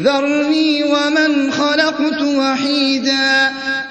ذَرْنِي وَمَنْ خَلَقْتُ وَحِيدًا.